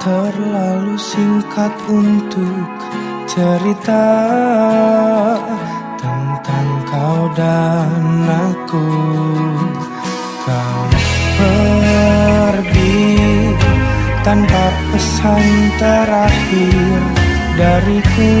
Terlalu singkat untuk cerita dan aku. Kau pergi tanpa pesan terakhir dariku.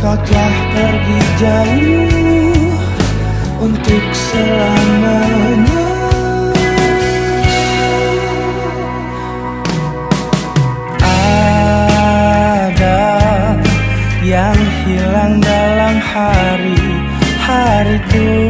Kau telah pergi jauh untuk selamanya hari-hari itu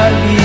telah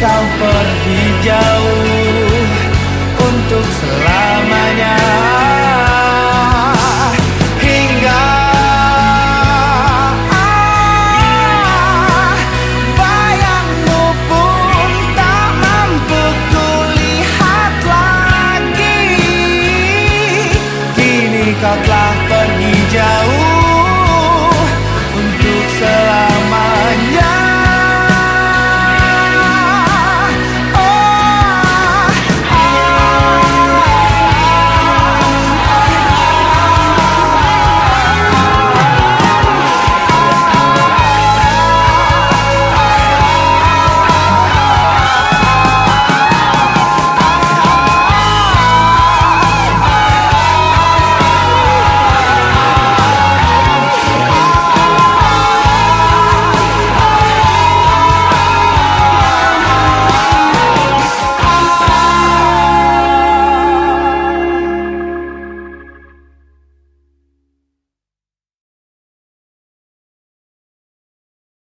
kau pergi jauh untuk selamanya. Hingga